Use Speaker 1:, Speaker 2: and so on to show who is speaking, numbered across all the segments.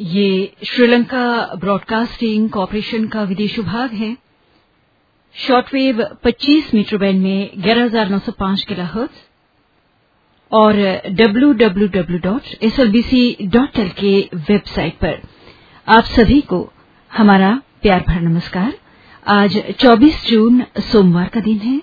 Speaker 1: ये Sri Lanka broadcasting corporation का विदेश विभाग है। शॉर्टवेव 25 मीटर बैंड में 11905 किलोहर्ट्ज और www.slbc.l के वेबसाइट पर आप सभी को हमारा प्यार भरा नमस्कार। आज 24 जून सोमवार का दिन है।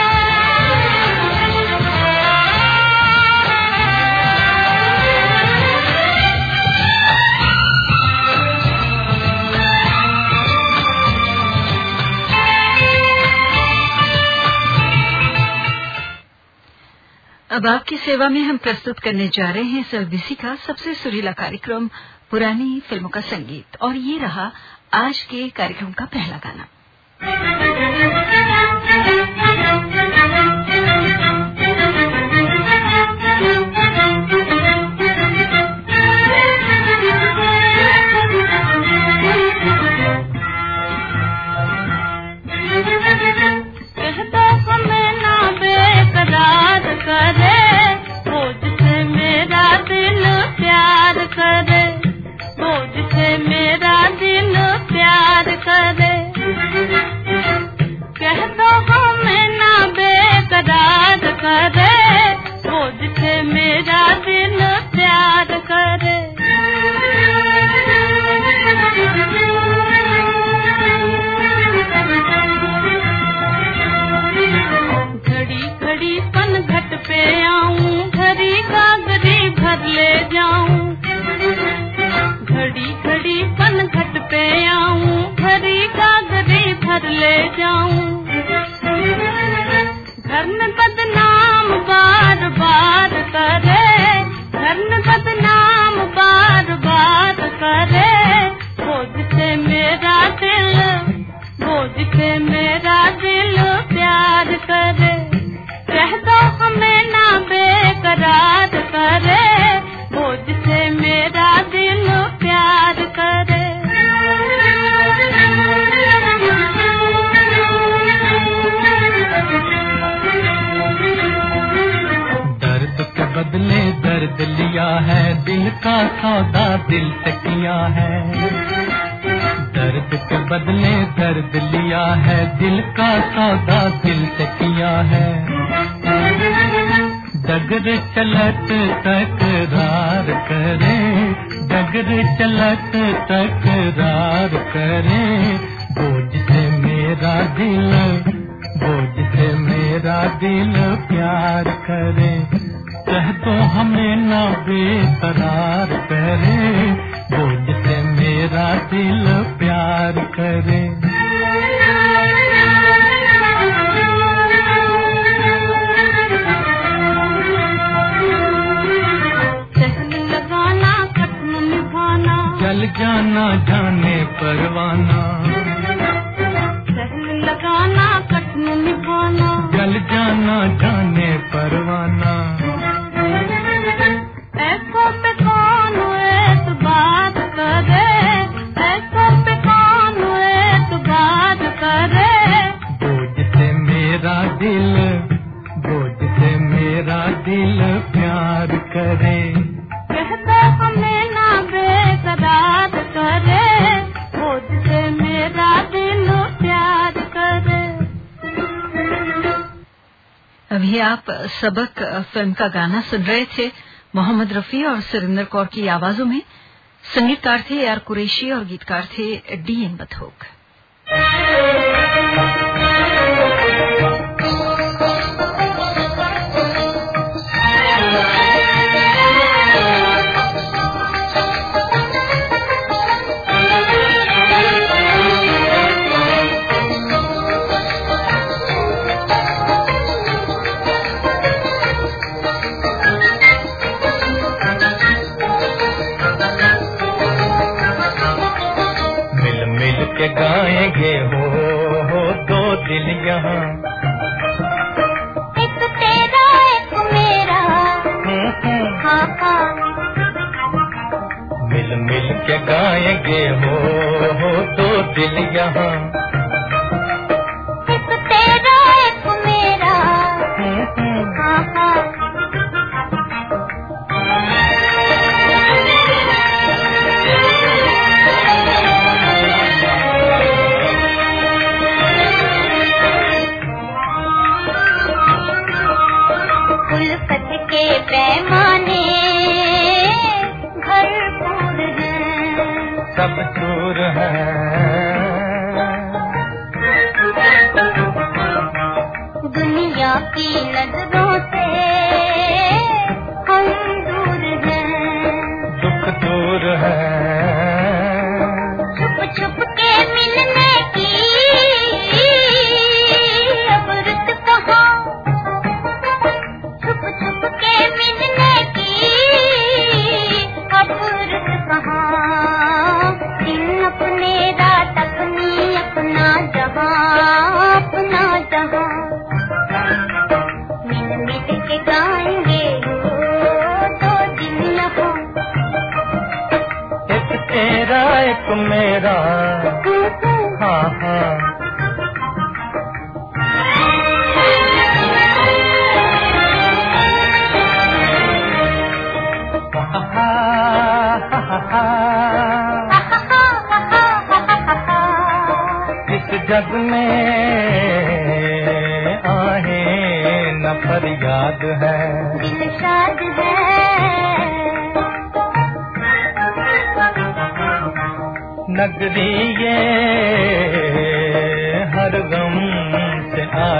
Speaker 1: अब आपकी सेवा में हम प्रस्तुत करने जा रहे हैं सरबीसी का सबसे सुरीला कार्यक्रम, पुरानी फ़िल्मों का संगीत। और ये रहा आज के कार्यक्रम का पहला गाना। करे वो जिसे मेरा दिल प्यार करे।
Speaker 2: डगर चलत तकरार करे, डगर चलत तकरार करे। बोझ से मेरा दिल, बोझ से मेरा दिल प्यार करे। कह दो हमें ना बेकरार करे, बोझ से मेरा दिल प्यार करे। जाना जाने परवाना।
Speaker 3: लगाना कठिन निभाना।
Speaker 2: जल जाना जाने परवाना।
Speaker 1: आप सबक फ़िल्म का गाना सुन रहे थे मोहम्मद रफी और सुरेंद्र कौर की आवाजों में। संगीतकार थे आर कुरेशी और गीतकार थे डी एन बथोक।
Speaker 2: दिल यहाँ।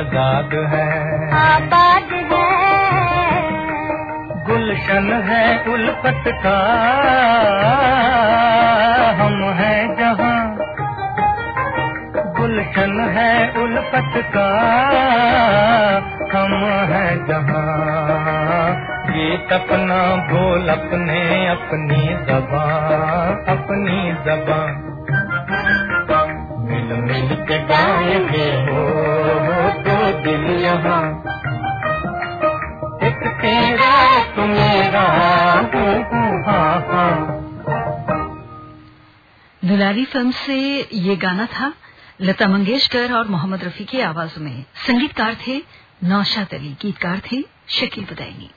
Speaker 2: आज़ाद है।
Speaker 4: आबाद है।
Speaker 2: गुलशन है उल्फत का। हम है जहाँ। गुलशन है उल्फत का। हम है जहाँ। ये अपना बोल अपने अपनी जबा अपनी जबा। मिल मिल के गाय हो
Speaker 5: दुलारी फ़िल्म से ये गाना था लता मंगेशकर और मोहम्मद रफी की आवाज़ में। संगीतकार थे नौशाद अली, गीतकार थे शकील बदायनी।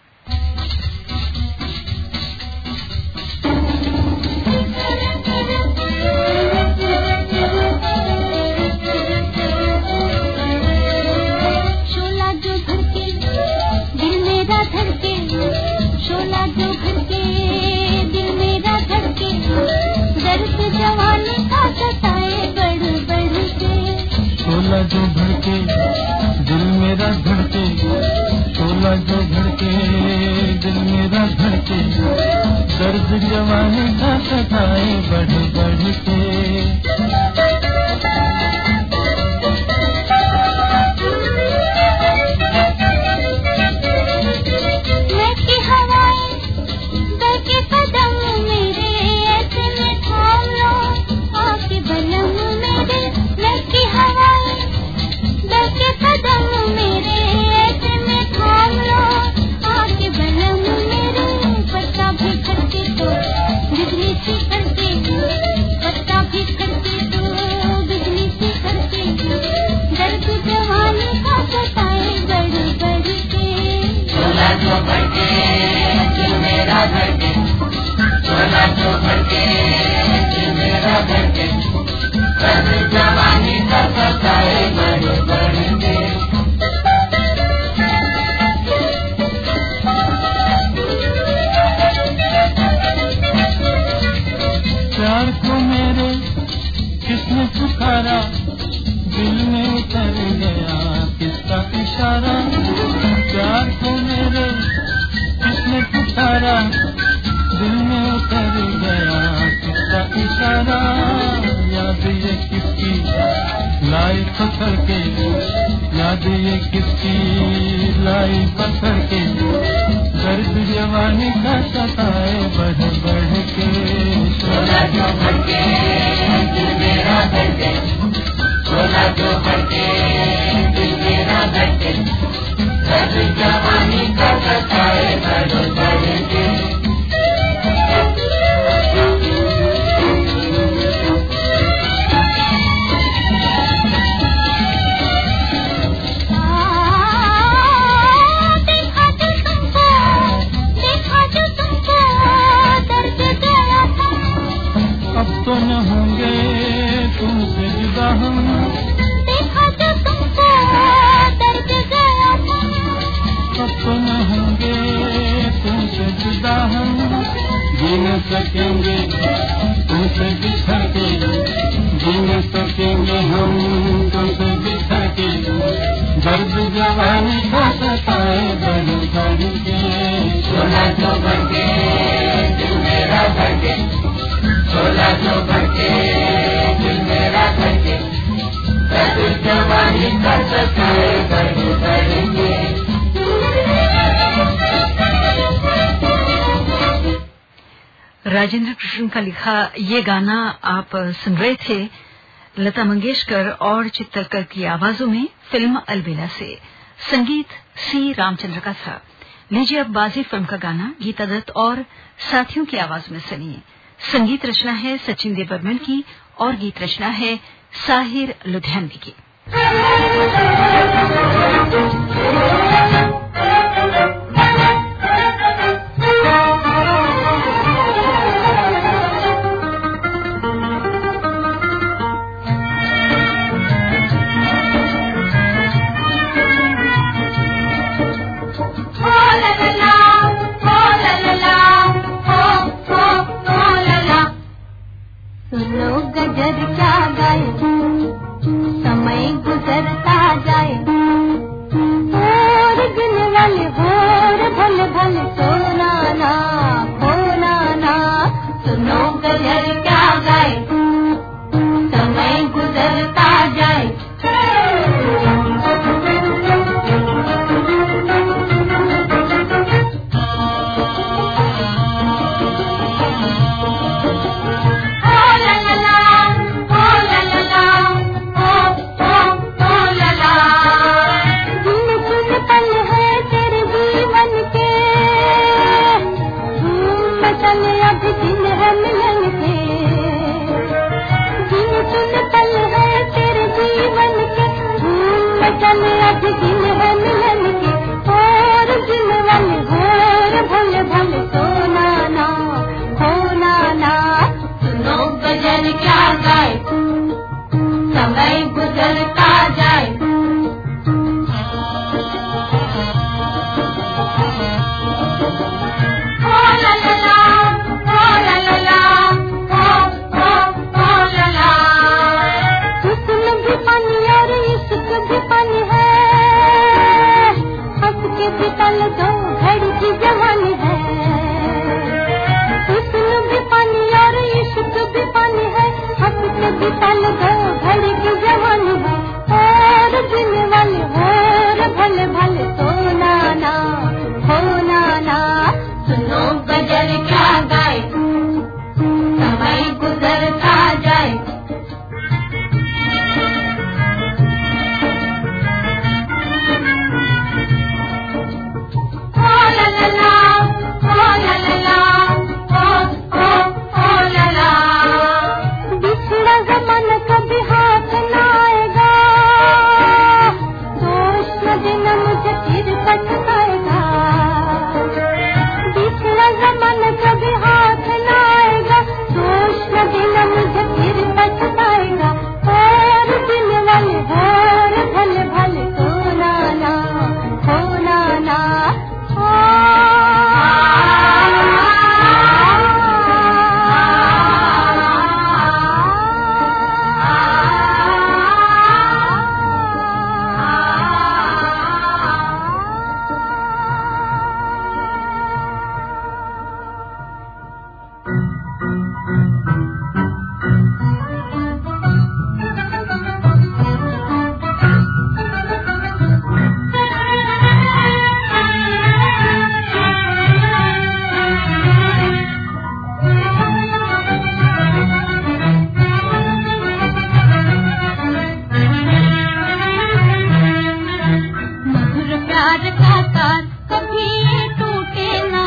Speaker 4: Thank you. पत्थर के
Speaker 2: याद ये किसकी लाई पत्थर के दर्द जवानी का सताए बढ़ बढ़ के
Speaker 6: सोना जो भटके मेरा
Speaker 7: राजेंद्र कृष्ण का लिखा ये गाना आप सुन रहे थे लता मंगेशकर और चित्तलकर की आवाजों में फ़िल्म अलबेला से। संगीत सी रामचंद्र का था। लीजिए अब बाजी फ़िल्म का गाना, गीता दत्त और साथियों की आवाज़ में सुनिए। संगीत रचना है सचिन देव बर्मन की और गीत रचना है साहिर लुधियानवी की।
Speaker 5: लोग गजर क्या गाए? समय गुजरता जाए। जब तिरपन का मधुर प्यार का तार कभी ये टूटे ना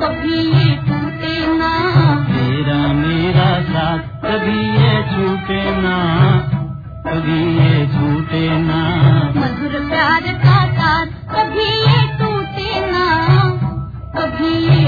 Speaker 5: कभी ये टूटे ना। मेरा मेरा
Speaker 8: साथ कभी ये छूटे ना कभी ये छूटे ना।
Speaker 5: मधुर प्यार का तार कभी ये टूटे ना कभी ये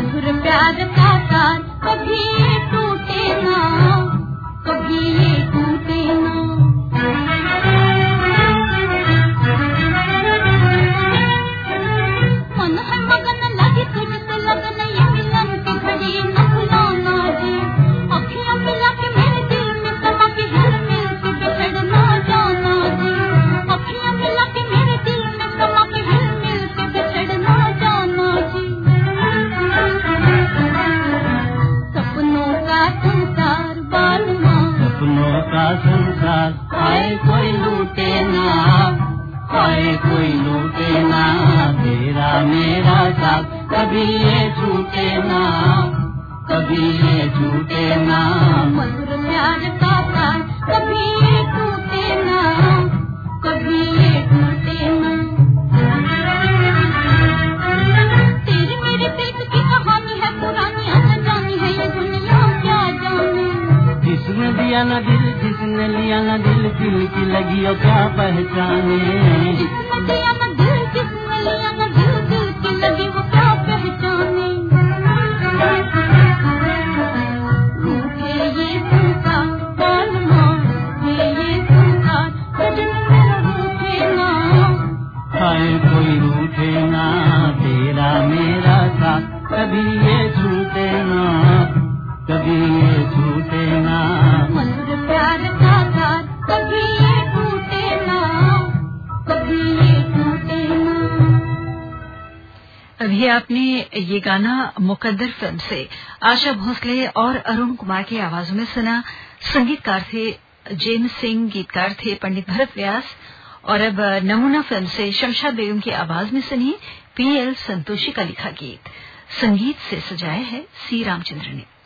Speaker 5: मधुर प्यार का साथ कभी लिया ना
Speaker 8: दिल जिसने लिया ना दिल दिल की लगी और क्या पहचाने?
Speaker 5: ये
Speaker 1: गाना मुकद्दर फ़िल्म से आशा भोसले और अरुण कुमार की आवाजों में सुना। संगीतकार थे जेम सिंह, गीतकार थे पंडित भरत व्यास। और अब नमूना फ़िल्म से शमशाद बेगम की आवाज़ में सुनी पीएल संतोषी का लिखा गीत। संगीत से सजाया है सी रामचंद्र ने।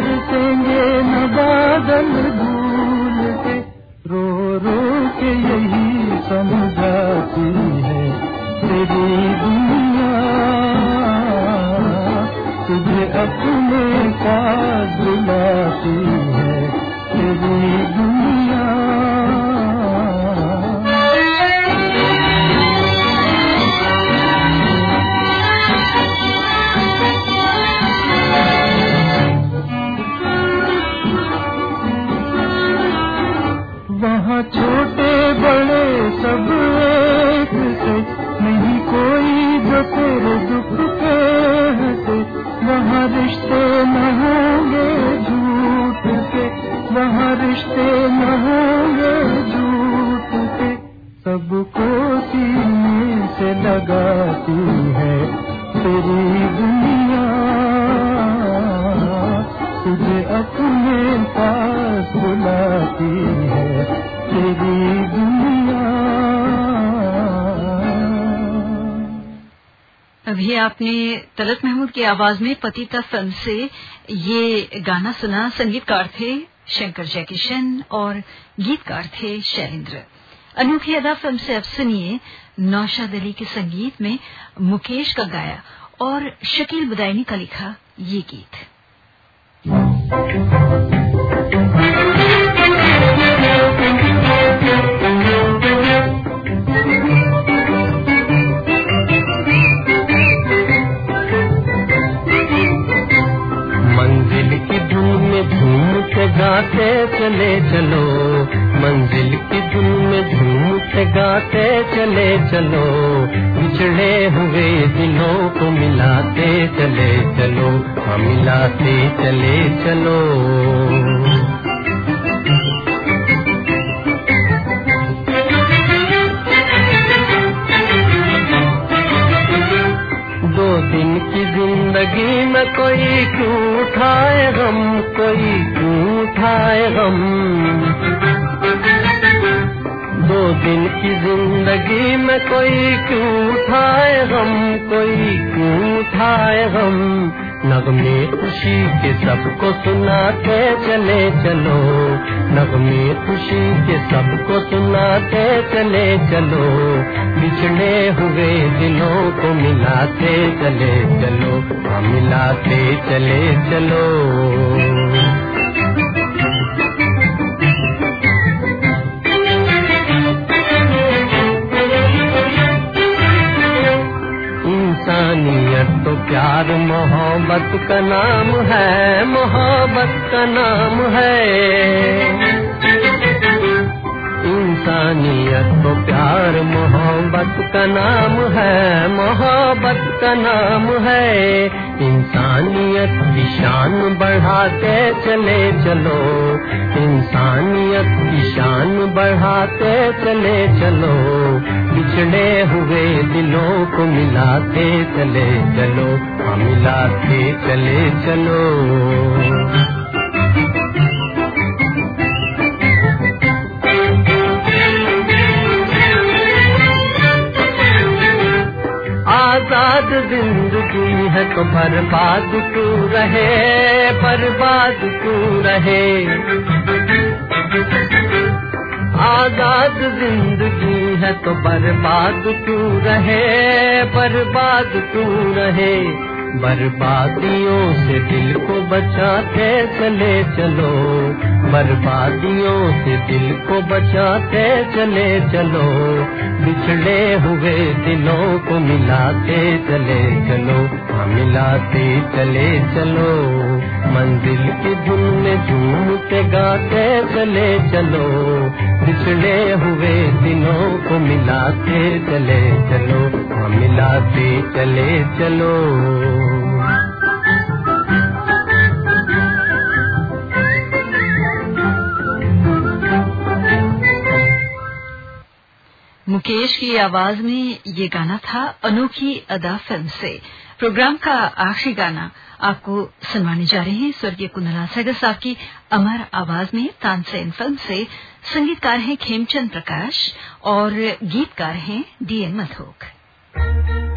Speaker 4: बरसेंगे न बादल
Speaker 7: आपने तलत महमूद की आवाज़ में पतिता फ़िल्म से ये गाना सुना। संगीतकार थे शंकर जयकिशन और गीतकार थे शैलेंद्र। अनोखी अदा फ़िल्म से अब सुनिए नौशाद अली के संगीत में मुकेश का गाया और शकील बुदायनी का लिखा ये गीत।
Speaker 2: गाते, चले चलो। मंजिल की धुन में झूम के गाते, चले चलो। बिछड़े हुए दिलों को मिलाते, चले चलो। हाँ मिलाते, चले चलो। दो दिन की ज़िंदगी में कोई क्यों उठाए हम कोई उठाए गम दो दिन की ज़िंदगी में कोई क्यों उठाए गम कोई क्यों उठाए गम नगमे खुशी के सबको सुनाते चले चलो। नगमे खुशी के सबको सुनाते चले चलो। बिछड़े हुए दिलों को मिलाते चले चलो। हाँ मिलाते चले चलो। प्यार मोहब्बत का नाम है मोहब्बत का नाम है। इंसानियत को प्यार, मोहब्बत का नाम है, मोहब्बत का नाम है। इंसानियत की शान बढ़ाते चले चलो, इंसानियत की शान बढ़ाते चले चलो। बिछड़े हुए दिलों को मिलाते चले चलो हाँ मिलाते चले चलो। आज़ाद ज़िंदगी है तो बर्बाद तू रहे? बर्बाद तू रहे? आज़ाद ज़िंदगी है तो बर्बाद तू रहे? बर्बाद तू रहे? बर्बादियों से दिल को बचाते चले चलो। बर्बादियों से दिल को बचाते चले चलो। बिछड़े हुए दिलों को मिलाते चले चलो। हाँ मिलाते चले चलो। मंजिल की धुन में झूम के गाते चले चलो। बिछड़े हुए दिनों को मिलाते चले चलो। मिलाते चले चलो।
Speaker 7: मुकेश की आवाज़ में ये गाना था अनोखी अदा फ़िल्म से। प्रोग्राम का आखिरी गाना आपको सुनवाने जा रहे हैं स्वर्गीय कुंदला सैगल साहब की अमर आवाज़ में तानसेन फ़िल्म से संगीतकार हैं खेमचंद प्रकाश और गीतकार हैं डीएन मधोक।
Speaker 6: Thank you.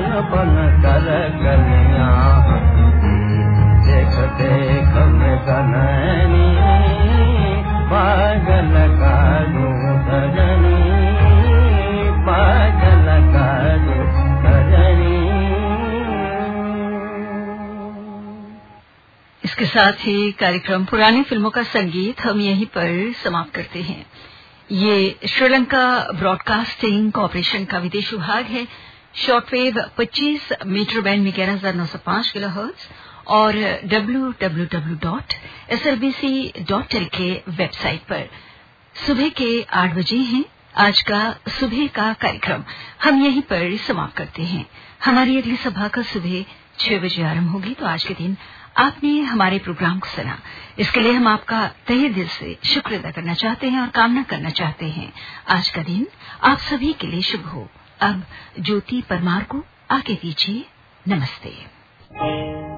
Speaker 6: कर देख देख में पागल सजनी
Speaker 7: इसके साथ ही कार्यक्रम पुरानी फ़िल्मों का संगीत हम यहीं पर समाप्त करते हैं। ये श्रीलंका ब्रॉडकास्टिंग कॉरपोरेशन का विदेश विभाग है। शॉर्टवेव 25 मीटर बैंड में ग्यारह हज़ार नौ सौ पाँच किलो और www.slbc.il के वेबसाइट पर। सुबह के आठ बजे हैं। आज का सुबह का कार्यक्रम। हम यहीं पर समाप्त करते हैं। हमारी अगली सभा का सुबह छह बजे आरंभ होगी तो आज के दिन आपने हमारे प्रोग्राम को सुना। इसके लिए हम आपका तहे दिल से शुक्र अदा करना चाहते हैं और कामना करना चाहते हैं। आज का दिन आप सभी के लिए शुभ हो। अब ज्योति परमार को आगे दीजिए। नमस्ते।